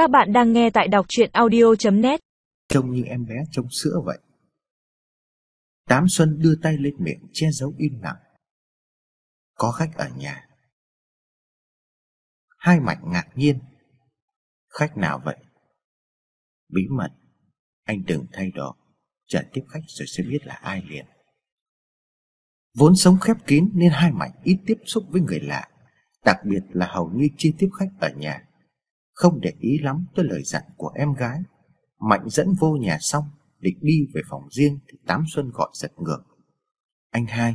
Các bạn đang nghe tại đọc truyện audio.net Trông như em bé trông sữa vậy. Tám Xuân đưa tay lên miệng che giấu im lặng. Có khách ở nhà. Hai mạch ngạc nhiên. Khách nào vậy? Bí mật. Anh đừng thay đỏ. Chờ tiếp khách rồi sẽ biết là ai liền. Vốn sống khép kín nên hai mạch ít tiếp xúc với người lạ. Đặc biệt là hầu như chưa tiếp khách ở nhà. Không để ý lắm tới lời dặn của em gái. Mạnh dẫn vô nhà xong Định đi về phòng riêng Thì Tám Xuân gọi giật ngược. Anh hai,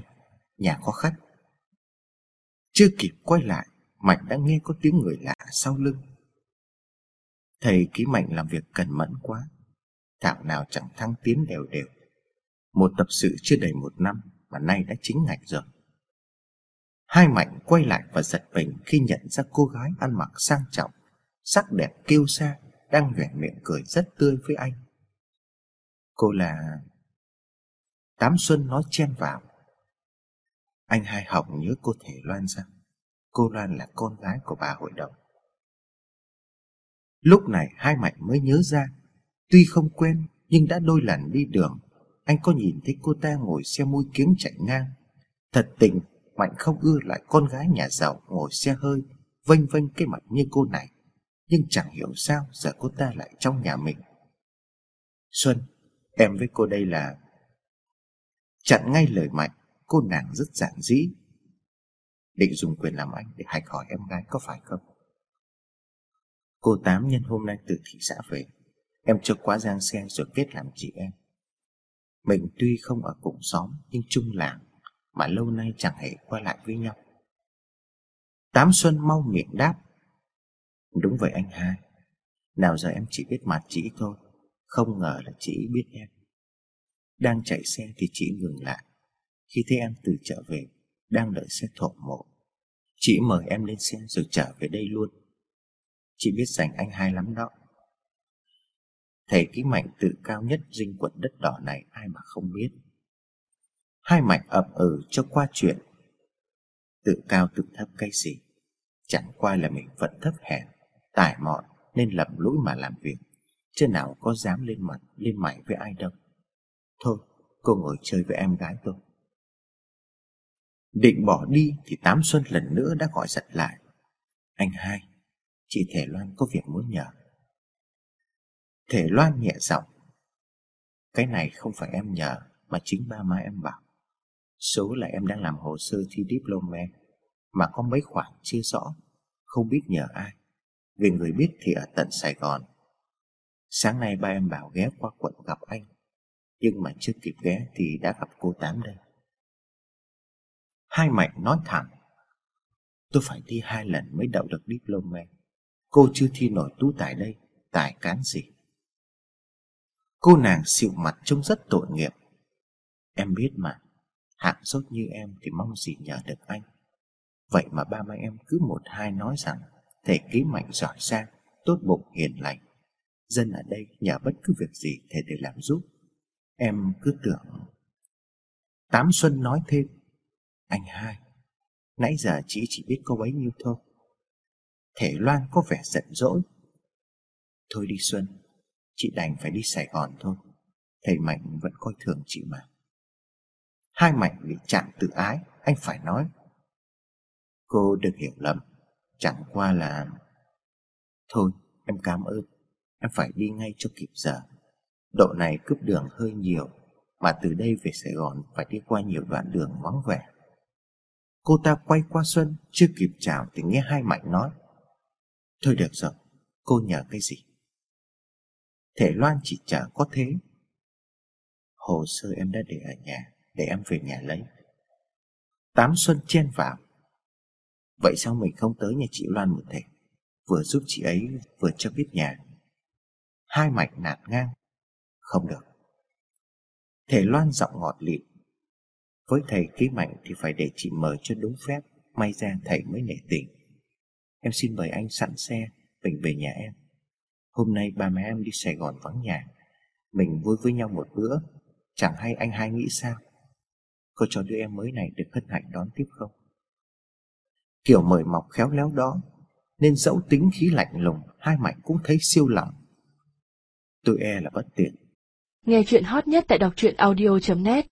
nhà có khách. Chưa kịp quay lại Mạnh đã nghe có tiếng người lạ sau lưng. Thầy ký Mạnh làm việc cẩn mẫn quá Thảo nào chẳng thăng tiến đều đều. Một tập sự chưa đầy một năm Mà nay đã chính ngạch rồi. Hai Mạnh quay lại và giật mình Khi nhận ra cô gái ăn mặc sang trọng. Sắc đẹp kiêu sa, Đang nhoẻn miệng cười rất tươi với anh. Cô là... Tám Xuân nói chen vào. Anh hai học nhớ cô Thể Loan sao Cô Loan là con gái của bà hội đồng. Lúc này hai Mạnh mới nhớ ra. Tuy không quen, Nhưng đã đôi lần đi đường. Anh có nhìn thấy cô ta ngồi xe mui kiếm chạy ngang. Thật tình, Mạnh không ưa lại con gái nhà giàu Ngồi xe hơi, Vênh vênh cái mặt như cô này. Nhưng chẳng hiểu sao giờ cô ta lại trong nhà mình. Xuân, Em với cô đây là Chặn ngay lời Mạnh Cô nàng rất giản dĩ Định dùng quyền làm anh để hạch hỏi em gái có phải không? Cô Tám nhân hôm nay từ thị xã về, Em cho quá giang xe rồi kết làm chị em. Mình tuy không ở cùng xóm, Nhưng chung làng, Mà lâu nay chẳng hề qua lại với nhau. Tám Xuân mau miệng đáp Đúng vậy anh hai. Nào giờ em chỉ biết mặt chị thôi, Không ngờ là chị biết em. Đang chạy xe thì chị ngừng lại. Khi thấy em từ trở về, Đang đợi xe thổ mộ. Chị mời em lên xe rồi trở về đây luôn. Chị biết dành anh hai lắm đó. Thầy ký mạnh tự cao nhất dinh quận đất đỏ này ai mà không biết. Hai mạnh ậm ừ cho qua chuyện. Tự cao tự thấp cái gì? Chẳng qua là mình vẫn thấp hèn. Tài mọn nên lầm lỗi mà làm việc. Chứ nào có dám lên mặt, Lên mày với ai đâu. Thôi, cô ngồi chơi với em gái tôi. Định bỏ đi thì Tám Xuân lần nữa đã gọi giật lại. Anh hai, Chị Thể Loan có việc muốn nhờ. Thể Loan nhẹ giọng, Cái này không phải em nhờ, Mà chính ba má em bảo. Số là em đang làm hồ sơ thi diploma, Mà có mấy khoản chưa rõ, Không biết nhờ ai. Vì người biết thì ở tận Sài Gòn. Sáng nay ba em bảo ghé qua quận gặp anh, Nhưng mà chưa kịp ghé thì đã gặp cô Tám đây. Hai Mạnh nói thẳng, Tôi phải thi hai lần mới đậu được diploma. Cô chưa thi nổi tú tài đây, Tài cán gì? Cô nàng xịu mặt trông rất tội nghiệp. Em biết mà, Hạng dốt như em thì mong gì nhờ được anh. Vậy mà ba mấy em cứ một hai nói rằng Thầy ký mạnh giỏi sang, Tốt bụng, hiền lành. Dân ở đây nhờ bất cứ việc gì Thầy đều làm giúp. Em cứ tưởng, Tám Xuân nói thêm, Anh hai, Nãy giờ chị chỉ biết có bấy nhiêu thôi. Thể Loan có vẻ giận dỗi. Thôi đi Xuân, Chị đành phải đi Sài Gòn thôi. Thầy Mạnh vẫn coi thường chị mà. Hai Mạnh bị chạm tự ái, Anh phải nói, Cô đừng hiểu lầm. Chẳng qua là, Thôi, em cảm ơn. Em phải đi ngay cho kịp giờ. Độ này cướp đường hơi nhiều, Mà từ đây về Sài Gòn Phải đi qua nhiều đoạn đường vắng vẻ. Cô ta quay qua Xuân, Chưa kịp chào thì nghe hai Mạnh nói, Thôi được rồi, Cô nhờ cái gì? Thể Loan chỉ chả có thế. Hồ sơ em đã để ở nhà, Để em về nhà lấy. Tám Xuân chen vào. Vậy sao mình không tới nhà chị Loan một thể Vừa giúp chị ấy, Vừa cho biết nhà. Hai mạch nạt ngang. Không được. Thầy Loan giọng ngọt lịm. Với thầy ký mạnh thì phải để chị mời cho đúng phép. May ra thầy mới nể tình. Em xin mời anh sẵn xe, Mình về nhà em. Hôm nay ba mẹ em đi Sài Gòn vắng nhà. Mình vui với nhau một bữa. Chẳng hay anh hai nghĩ sao? Có cho đứa em mới này được hân hạnh đón tiếp không? Kiểu mời mọc khéo léo đó, Nên dẫu tính khí lạnh lùng, Hai Mạnh cũng thấy siêu lòng Tôi e là bất tiện. Nghe chuyện hot nhất tại đọc truyện audio.net